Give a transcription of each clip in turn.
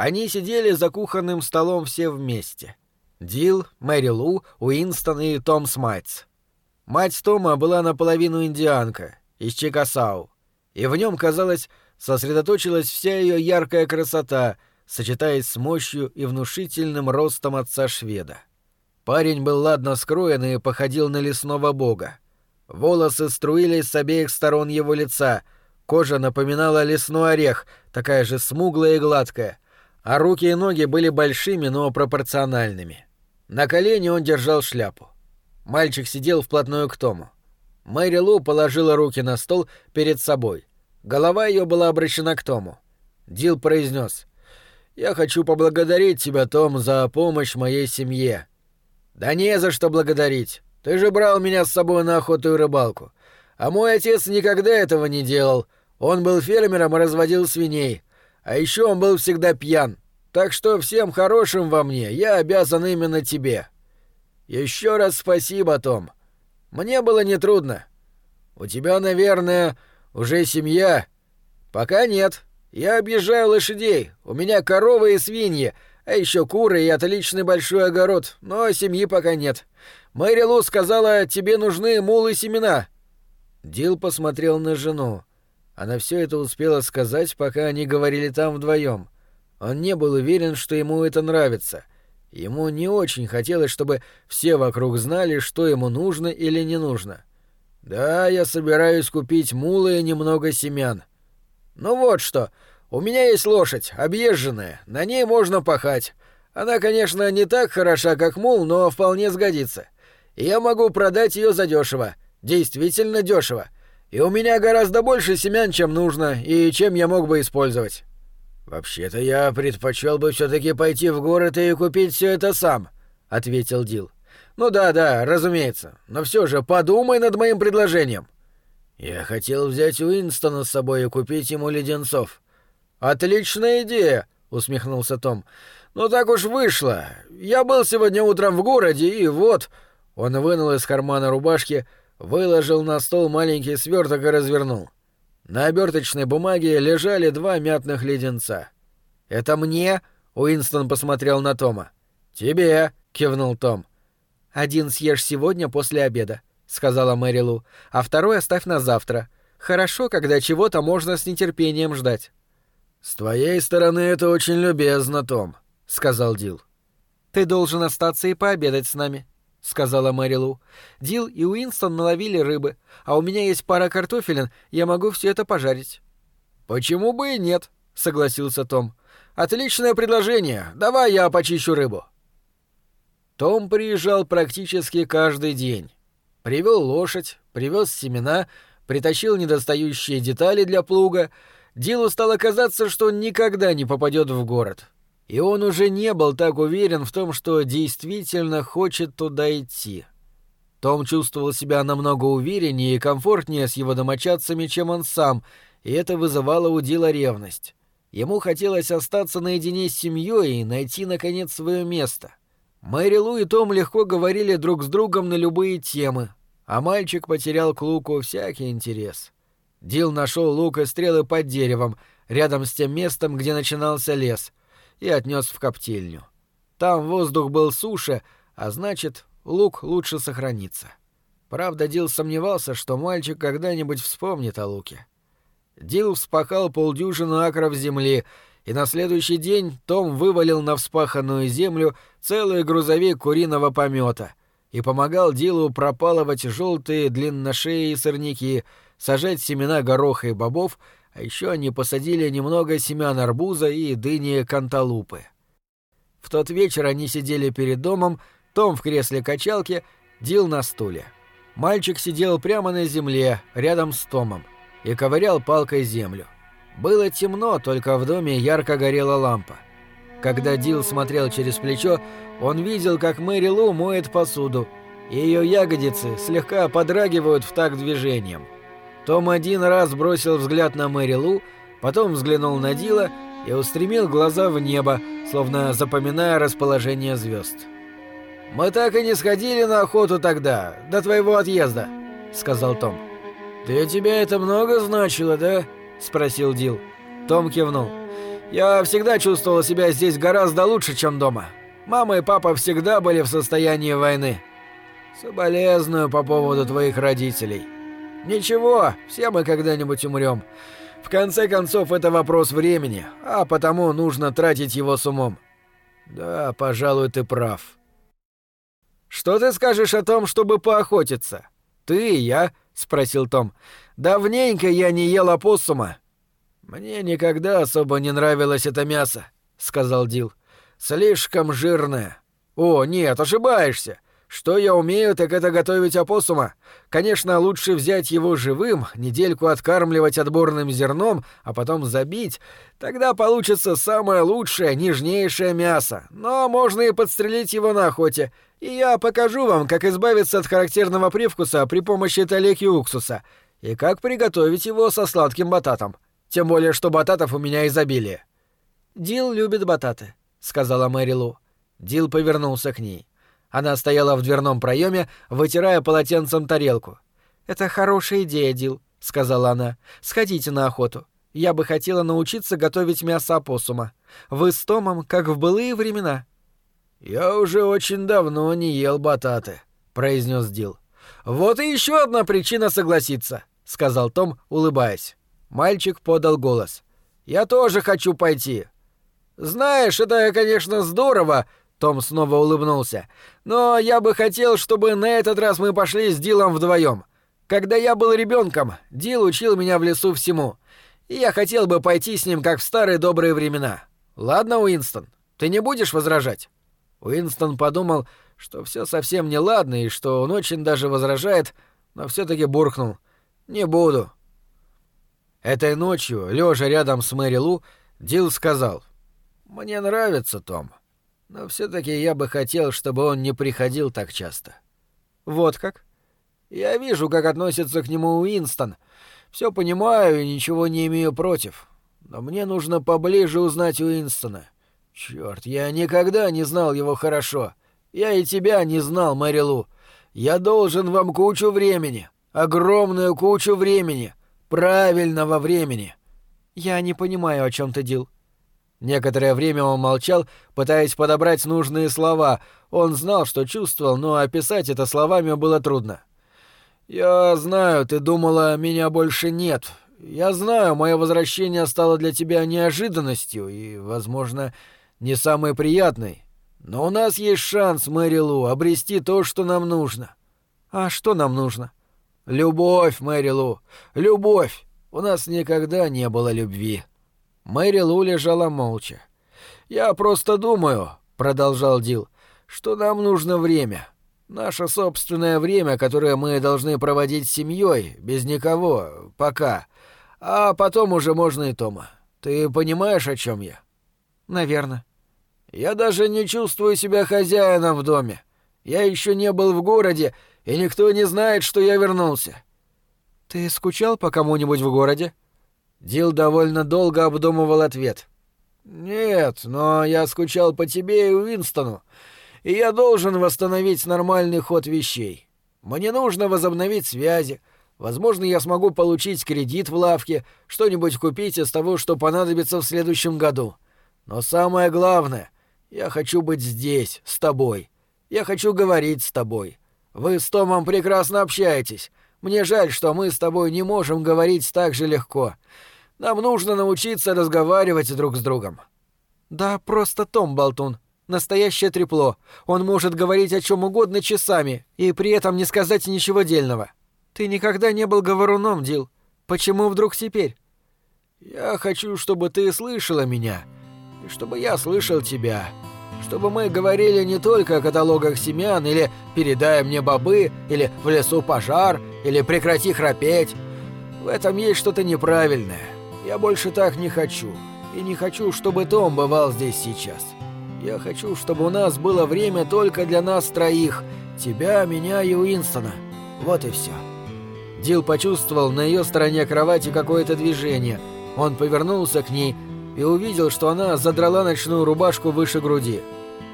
Они сидели за кухонным столом все вместе. Дил, Мэри Лу, Уинстон и Том Смайтс. Мать Тома была наполовину индианка, из Чикасау, и в нем, казалось, сосредоточилась вся ее яркая красота, сочетаясь с мощью и внушительным ростом отца шведа. Парень был ладно скроен и походил на лесного бога. Волосы струились с обеих сторон его лица, кожа напоминала лесной орех, такая же смуглая и гладкая, а руки и ноги были большими, но пропорциональными. На колене он держал шляпу. Мальчик сидел вплотную к Тому. Мэри Лу положила руки на стол перед собой. Голова ее была обращена к Тому. Дил произнес: «Я хочу поблагодарить тебя, Том, за помощь моей семье». «Да не за что благодарить. Ты же брал меня с собой на охоту и рыбалку. А мой отец никогда этого не делал. Он был фермером и разводил свиней. А еще он был всегда пьян. Так что всем хорошим во мне я обязан именно тебе. Еще раз спасибо, Том. Мне было нетрудно. У тебя, наверное, уже семья? Пока нет. Я объезжаю лошадей. У меня коровы и свиньи, а еще куры и отличный большой огород, но семьи пока нет. Мэри Лу сказала, тебе нужны мулы семена. Дил посмотрел на жену. Она все это успела сказать, пока они говорили там вдвоем. Он не был уверен, что ему это нравится. Ему не очень хотелось, чтобы все вокруг знали, что ему нужно или не нужно. «Да, я собираюсь купить мулы и немного семян. Ну вот что, у меня есть лошадь, объезженная, на ней можно пахать. Она, конечно, не так хороша, как мул, но вполне сгодится. И я могу продать ее задешево, действительно дешево. И у меня гораздо больше семян, чем нужно, и чем я мог бы использовать. «Вообще-то я предпочел бы все-таки пойти в город и купить все это сам», — ответил Дил. «Ну да, да, разумеется. Но все же подумай над моим предложением». «Я хотел взять Уинстона с собой и купить ему леденцов». «Отличная идея», — усмехнулся Том. «Ну так уж вышло. Я был сегодня утром в городе, и вот...» Он вынул из кармана рубашки, выложил на стол маленький сверток и развернул. На оберточной бумаге лежали два мятных леденца. «Это мне?» — Уинстон посмотрел на Тома. «Тебе!» — кивнул Том. «Один съешь сегодня после обеда», — сказала Мэри Лу, «а второй оставь на завтра. Хорошо, когда чего-то можно с нетерпением ждать». «С твоей стороны это очень любезно, Том», — сказал Дил. «Ты должен остаться и пообедать с нами», — сказала Мэри Лу. «Дил и Уинстон наловили рыбы, а у меня есть пара картофелин, я могу все это пожарить». «Почему бы и нет?» — согласился Том. «Отличное предложение. Давай я почищу рыбу». Том приезжал практически каждый день. Привел лошадь, привез семена, притащил недостающие детали для плуга. Дилу стало казаться, что он никогда не попадет в город и он уже не был так уверен в том, что действительно хочет туда идти. Том чувствовал себя намного увереннее и комфортнее с его домочадцами, чем он сам, и это вызывало у Дила ревность. Ему хотелось остаться наедине с семьей и найти, наконец, свое место. Мэри Лу и Том легко говорили друг с другом на любые темы, а мальчик потерял к луку всякий интерес. Дил нашел лук и стрелы под деревом, рядом с тем местом, где начинался лес — и отнес в коптильню. Там воздух был суше, а значит, лук лучше сохранится. Правда, Дил сомневался, что мальчик когда-нибудь вспомнит о луке. Дил вспахал полдюжины акров земли, и на следующий день Том вывалил на вспаханную землю целый грузовик куриного помета и помогал Дилу пропалывать желтые длинношеи сорняки, сажать семена гороха и бобов а еще они посадили немного семян арбуза и дыни канталупы. В тот вечер они сидели перед домом, Том в кресле качалки, Дил на стуле. Мальчик сидел прямо на земле, рядом с Томом, и ковырял палкой землю. Было темно, только в доме ярко горела лампа. Когда Дил смотрел через плечо, он видел, как Мэри Лу моет посуду, и ее ягодицы слегка подрагивают в такт движением. Том один раз бросил взгляд на Мэри Лу, потом взглянул на Дила и устремил глаза в небо, словно запоминая расположение звезд. «Мы так и не сходили на охоту тогда, до твоего отъезда», — сказал Том. «Для тебя это много значило, да?» — спросил Дил. Том кивнул. Я всегда чувствовала себя здесь гораздо лучше, чем дома. Мама и папа всегда были в состоянии войны. Соболезную по поводу твоих родителей. Ничего, все мы когда-нибудь умрем. В конце концов, это вопрос времени, а потому нужно тратить его с умом. Да, пожалуй, ты прав. Что ты скажешь о том, чтобы поохотиться? Ты и я, спросил Том. Давненько я не ел опоссума. Мне никогда особо не нравилось это мясо, сказал Дил. Слишком жирное. О, нет, ошибаешься. Что я умею, так это готовить опоссума. Конечно, лучше взять его живым, недельку откармливать отборным зерном, а потом забить. Тогда получится самое лучшее, нежнейшее мясо. Но можно и подстрелить его на охоте. И я покажу вам, как избавиться от характерного привкуса при помощи талики уксуса. И как приготовить его со сладким бататом. Тем более, что бататов у меня изобилие. «Дил любит бататы», — сказала Мэри Лу. Дил повернулся к ней. Она стояла в дверном проеме, вытирая полотенцем тарелку. «Это хорошая идея, Дил», — сказала она. «Сходите на охоту. Я бы хотела научиться готовить мясо опоссума. Вы с Томом, как в былые времена». «Я уже очень давно не ел бататы», — произнес Дил. «Вот и еще одна причина согласиться», — сказал Том, улыбаясь. Мальчик подал голос. «Я тоже хочу пойти». «Знаешь, это, конечно, здорово», том снова улыбнулся. «Но я бы хотел, чтобы на этот раз мы пошли с Дилом вдвоем. Когда я был ребенком, Дил учил меня в лесу всему. И я хотел бы пойти с ним, как в старые добрые времена. Ладно, Уинстон, ты не будешь возражать?» Уинстон подумал, что все совсем не ладно и что он очень даже возражает, но все таки буркнул. «Не буду». Этой ночью, лежа рядом с Мэри Лу, Дил сказал. «Мне нравится Том. Но все-таки я бы хотел, чтобы он не приходил так часто. Вот как? Я вижу, как относится к нему Уинстон. Все понимаю и ничего не имею против. Но мне нужно поближе узнать Уинстона. Черт, я никогда не знал его хорошо. Я и тебя не знал, Мэрилу. Я должен вам кучу времени. Огромную кучу времени. Правильного времени. Я не понимаю, о чем ты, Дил. Некоторое время он молчал, пытаясь подобрать нужные слова. Он знал, что чувствовал, но описать это словами было трудно. «Я знаю, ты думала, меня больше нет. Я знаю, мое возвращение стало для тебя неожиданностью и, возможно, не самой приятной. Но у нас есть шанс, Мэри Лу, обрести то, что нам нужно». «А что нам нужно?» «Любовь, Мэри Лу, любовь. У нас никогда не было любви». Мэри Лу лежала молча. «Я просто думаю», — продолжал Дил, — «что нам нужно время. Наше собственное время, которое мы должны проводить с семьей, без никого, пока. А потом уже можно и Тома. Ты понимаешь, о чем я?» «Наверное». «Я даже не чувствую себя хозяином в доме. Я еще не был в городе, и никто не знает, что я вернулся». «Ты скучал по кому-нибудь в городе?» Дил довольно долго обдумывал ответ. «Нет, но я скучал по тебе и Уинстону, и я должен восстановить нормальный ход вещей. Мне нужно возобновить связи. Возможно, я смогу получить кредит в лавке, что-нибудь купить из того, что понадобится в следующем году. Но самое главное, я хочу быть здесь, с тобой. Я хочу говорить с тобой. Вы с Томом прекрасно общаетесь. Мне жаль, что мы с тобой не можем говорить так же легко. Нам нужно научиться разговаривать друг с другом». «Да просто Том Болтун. Настоящее трепло. Он может говорить о чем угодно часами и при этом не сказать ничего дельного. Ты никогда не был говоруном, Дил. Почему вдруг теперь?» «Я хочу, чтобы ты слышала меня, и чтобы я слышал тебя. Чтобы мы говорили не только о каталогах семян, или «передай мне бобы», или «в лесу пожар», или «прекрати храпеть». В этом есть что-то неправильное. Я больше так не хочу. И не хочу, чтобы Том бывал здесь сейчас. Я хочу, чтобы у нас было время только для нас троих. Тебя, меня и Уинстона. Вот и все. Дил почувствовал на ее стороне кровати какое-то движение. Он повернулся к ней и увидел, что она задрала ночную рубашку выше груди.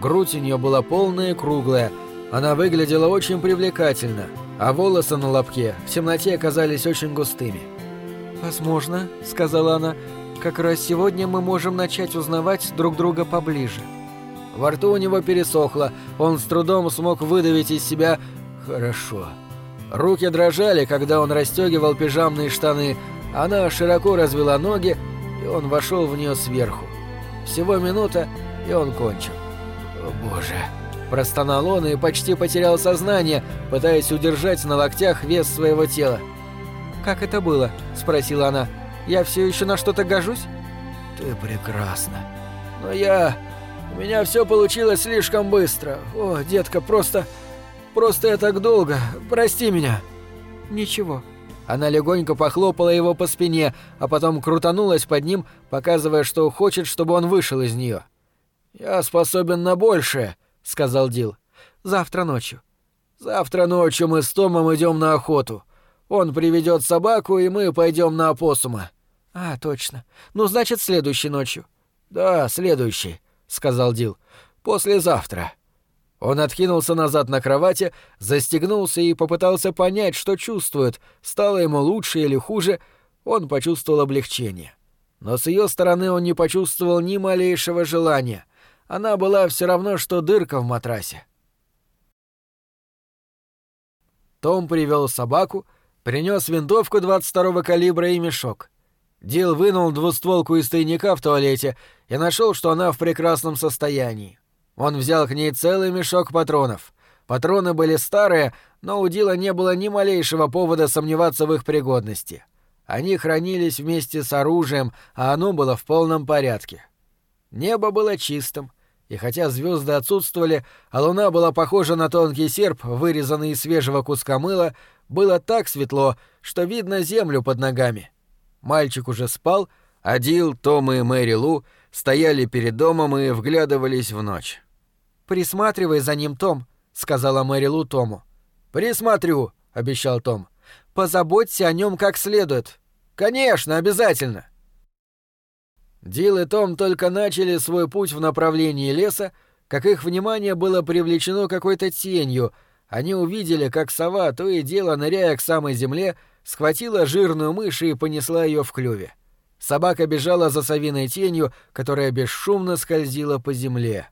Грудь у нее была полная и круглая. Она выглядела очень привлекательно, а волосы на лобке в темноте казались очень густыми. «Возможно», — сказала она, — Как раз сегодня мы можем начать узнавать друг друга поближе. Во рту у него пересохло, он с трудом смог выдавить из себя «хорошо». Руки дрожали, когда он расстегивал пижамные штаны, она широко развела ноги, он вошел в нее сверху. Всего минута, и он кончил. «О боже!» – простонал он и почти потерял сознание, пытаясь удержать на локтях вес своего тела. «Как это было?» – спросила она. «Я все еще на что-то гожусь?» «Ты прекрасна. Но я... У меня все получилось слишком быстро. О, детка, просто... Просто я так долго. Прости меня». «Ничего». Она легонько похлопала его по спине, а потом крутанулась под ним, показывая, что хочет, чтобы он вышел из нее. «Я способен на большее», — сказал Дил. «Завтра ночью». «Завтра ночью мы с Томом идем на охоту. Он приведет собаку, и мы пойдем на опоссума». «А, точно. Ну, значит, следующей ночью». «Да, следующий», — сказал Дил. «Послезавтра». Он откинулся назад на кровати, застегнулся и попытался понять, что чувствует, стало ему лучше или хуже, он почувствовал облегчение. Но с ее стороны он не почувствовал ни малейшего желания. Она была все равно, что дырка в матрасе. Том привел собаку, принес винтовку 22-го калибра и мешок. Дил вынул двустволку из тайника в туалете и нашел, что она в прекрасном состоянии. Он взял к ней целый мешок патронов. Патроны были старые, но у Дила не было ни малейшего повода сомневаться в их пригодности. Они хранились вместе с оружием, а оно было в полном порядке. Небо было чистым, и хотя звезды отсутствовали, а луна была похожа на тонкий серп, вырезанный из свежего куска мыла, было так светло, что видно землю под ногами. Мальчик уже спал, а Дил, Том и Мэри Лу стояли перед домом и вглядывались в ночь. «Присматривай за ним, Том», — сказала Мэри Лу Тому. «Присмотрю», — обещал Том. «Позаботься о нем как следует». «Конечно, обязательно». Дил и Том только начали свой путь в направлении леса, как их внимание было привлечено какой-то тенью. Они увидели, как сова, то и дело ныряя к самой земле, схватила жирную мышь и понесла ее в клюве. Собака бежала за совиной тенью, которая бесшумно скользила по земле.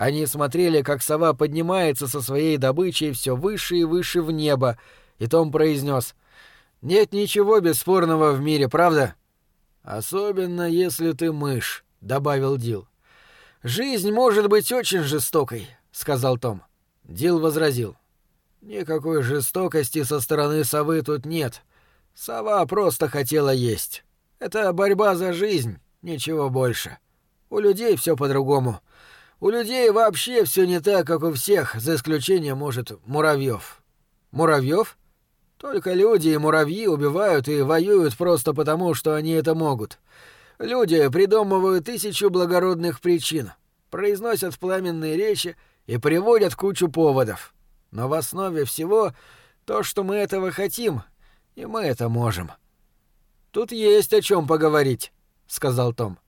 Они смотрели, как сова поднимается со своей добычей все выше и выше в небо, и Том произнес: «Нет ничего бесспорного в мире, правда?» «Особенно, если ты мышь», — добавил Дил. «Жизнь может быть очень жестокой», — сказал Том. Дил возразил. «Никакой жестокости со стороны совы тут нет. Сова просто хотела есть. Это борьба за жизнь, ничего больше. У людей все по-другому. У людей вообще все не так, как у всех, за исключением, может, муравьев. Муравьев? Только люди и муравьи убивают и воюют просто потому, что они это могут. Люди придумывают тысячу благородных причин, произносят пламенные речи и приводят кучу поводов. Но в основе всего то, что мы этого хотим, и мы это можем. Тут есть о чем поговорить, сказал Том.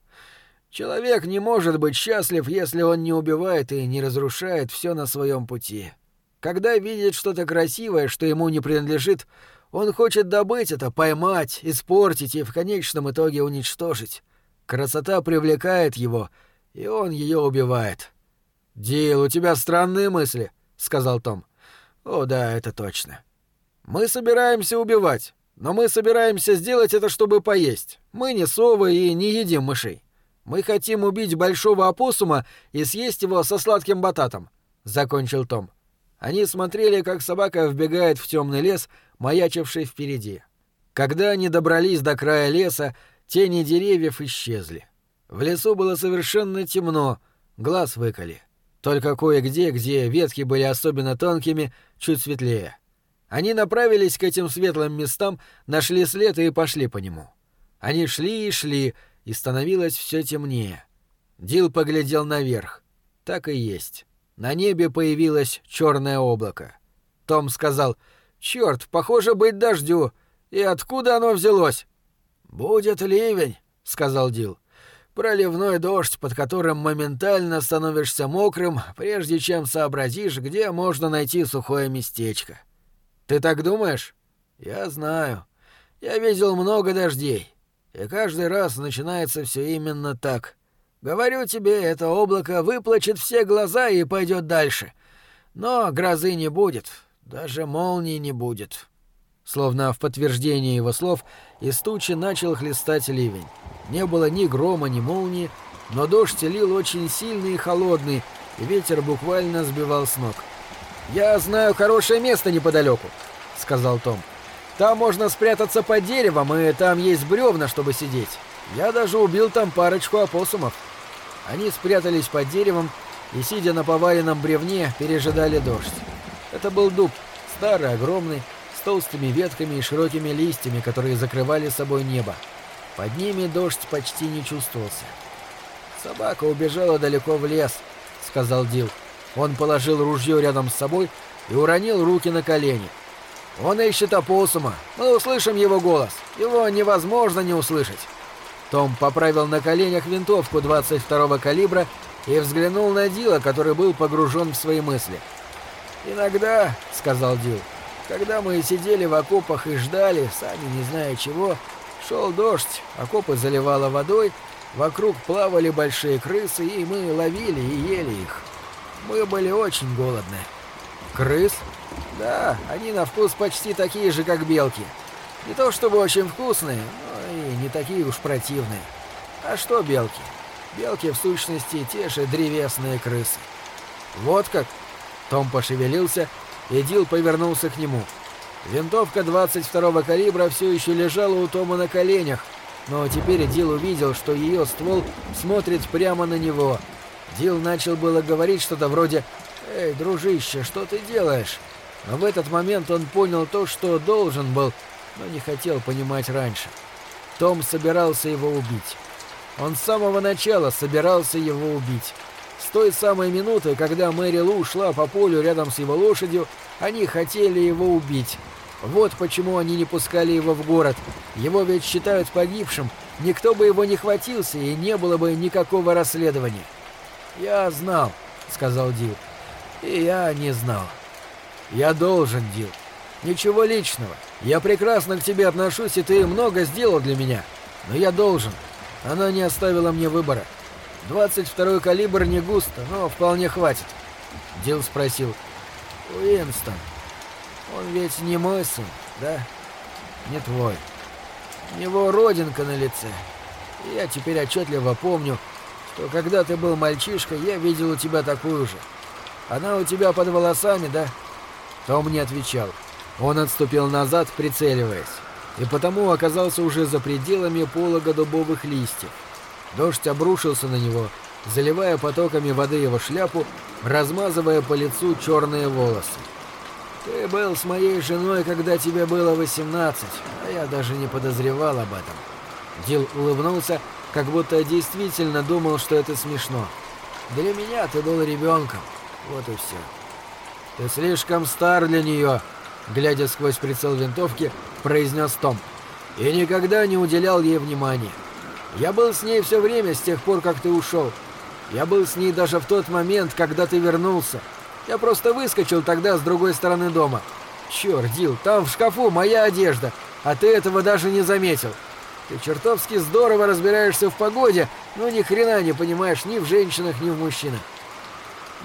Человек не может быть счастлив, если он не убивает и не разрушает все на своем пути. Когда видит что-то красивое, что ему не принадлежит, он хочет добыть это, поймать, испортить и в конечном итоге уничтожить. Красота привлекает его, и он ее убивает. «Дил, у тебя странные мысли», — сказал Том. «О, да, это точно. Мы собираемся убивать, но мы собираемся сделать это, чтобы поесть. Мы не совы и не едим мышей. Мы хотим убить большого опоссума и съесть его со сладким бататом», — закончил Том. Они смотрели, как собака вбегает в темный лес, маячивший впереди. Когда они добрались до края леса, тени деревьев исчезли. В лесу было совершенно темно, глаз выколи. Только кое-где, где ветки были особенно тонкими, чуть светлее. Они направились к этим светлым местам, нашли след и пошли по нему. Они шли и шли, и становилось все темнее. Дил поглядел наверх. Так и есть. На небе появилось черное облако. Том сказал, «Черт, похоже быть дождю. И откуда оно взялось?» «Будет ливень», — сказал Дил. «Проливной дождь, под которым моментально становишься мокрым, прежде чем сообразишь, где можно найти сухое местечко». «Ты так думаешь?» «Я знаю. Я видел много дождей. И каждый раз начинается все именно так. Говорю тебе, это облако выплачет все глаза и пойдет дальше. Но грозы не будет, даже молнии не будет. Словно в подтверждение его слов, из тучи начал хлестать ливень. Не было ни грома, ни молнии, но дождь лил очень сильный и холодный, и ветер буквально сбивал с ног. «Я знаю хорошее место неподалеку», — сказал Том. «Там можно спрятаться под деревом, и там есть бревна, чтобы сидеть. Я даже убил там парочку опоссумов». Они спрятались под деревом и, сидя на поваленном бревне, пережидали дождь. Это был дуб, старый, огромный, с толстыми ветками и широкими листьями, которые закрывали собой небо. Под ними дождь почти не чувствовался. «Собака убежала далеко в лес», — сказал Дил. Он положил ружье рядом с собой и уронил руки на колени. «Он ищет опоссума. Мы услышим его голос. Его невозможно не услышать». Том поправил на коленях винтовку 22-го калибра и взглянул на Дила, который был погружен в свои мысли. «Иногда», — сказал Дил, — «когда мы сидели в окопах и ждали, сами не зная чего, шел дождь, окопы заливало водой, вокруг плавали большие крысы, и мы ловили и ели их. Мы были очень голодны». «Крыс?» «Да, они на вкус почти такие же, как белки. Не то чтобы очень вкусные, и не такие уж противные. А что белки? Белки, в сущности, те же древесные крысы. Вот как? Том пошевелился, и Дил повернулся к нему. Винтовка 22-го калибра все еще лежала у Тома на коленях, но теперь Дил увидел, что ее ствол смотрит прямо на него. Дил начал было говорить что-то вроде «Эй, дружище, что ты делаешь?» Но в этот момент он понял то, что должен был, но не хотел понимать раньше. Том собирался его убить. Он с самого начала собирался его убить. С той самой минуты, когда Мэри Лу шла по полю рядом с его лошадью, они хотели его убить. Вот почему они не пускали его в город. Его ведь считают погибшим. Никто бы его не хватился, и не было бы никакого расследования. «Я знал», — сказал Дил. «И я не знал. Я должен, Дил. Ничего личного. Я прекрасно к тебе отношусь, и ты много сделал для меня. Но я должен. Она не оставила мне выбора. 22-й калибр не густо, но вполне хватит. Дил спросил. Уинстон, он ведь не мой сын, да? Не твой. У него родинка на лице. Я теперь отчетливо помню, что когда ты был мальчишкой, я видел у тебя такую же. Она у тебя под волосами, да? Том не отвечал. Он отступил назад, прицеливаясь, и потому оказался уже за пределами полога дубовых листьев. Дождь обрушился на него, заливая потоками воды его шляпу, размазывая по лицу черные волосы. «Ты был с моей женой, когда тебе было восемнадцать, а я даже не подозревал об этом». Дил улыбнулся, как будто действительно думал, что это смешно. «Для меня ты был ребенком, вот и все». «Ты слишком стар для нее», глядя сквозь прицел винтовки, произнес Том. «И никогда не уделял ей внимания. Я был с ней все время с тех пор, как ты ушел. Я был с ней даже в тот момент, когда ты вернулся. Я просто выскочил тогда с другой стороны дома. Черт, Дил, там в шкафу моя одежда, а ты этого даже не заметил. Ты чертовски здорово разбираешься в погоде, но ни хрена не понимаешь ни в женщинах, ни в мужчинах.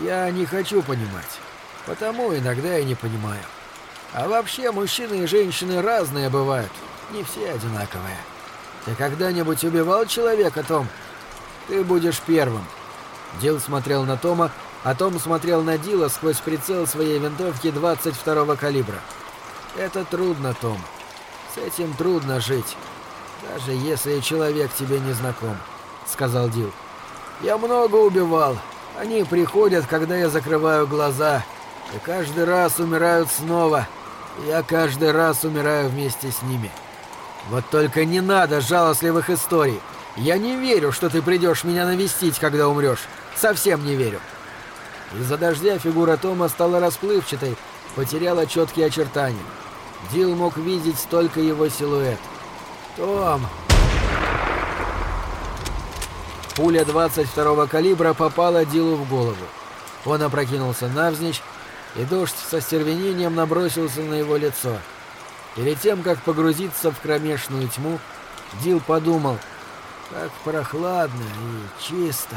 Я не хочу понимать, потому иногда я не понимаю. А вообще мужчины и женщины разные бывают, не все одинаковые. Ты когда-нибудь убивал человека, Том? Ты будешь первым. Дил смотрел на Тома, а Том смотрел на Дила сквозь прицел своей винтовки 22-го калибра. Это трудно, Том. С этим трудно жить. Даже если человек тебе не знаком, сказал Дил. Я много убивал. Они приходят, когда я закрываю глаза, и каждый раз умирают снова. Я каждый раз умираю вместе с ними. Вот только не надо жалостливых историй. Я не верю, что ты придешь меня навестить, когда умрешь. Совсем не верю. Из-за дождя фигура Тома стала расплывчатой, потеряла четкие очертания. Дил мог видеть только его силуэт. «Том!» Пуля 22-го калибра попала Дилу в голову. Он опрокинулся навзничь, и дождь со стервенением набросился на его лицо. Перед тем, как погрузиться в кромешную тьму, Дил подумал, как прохладно и чисто.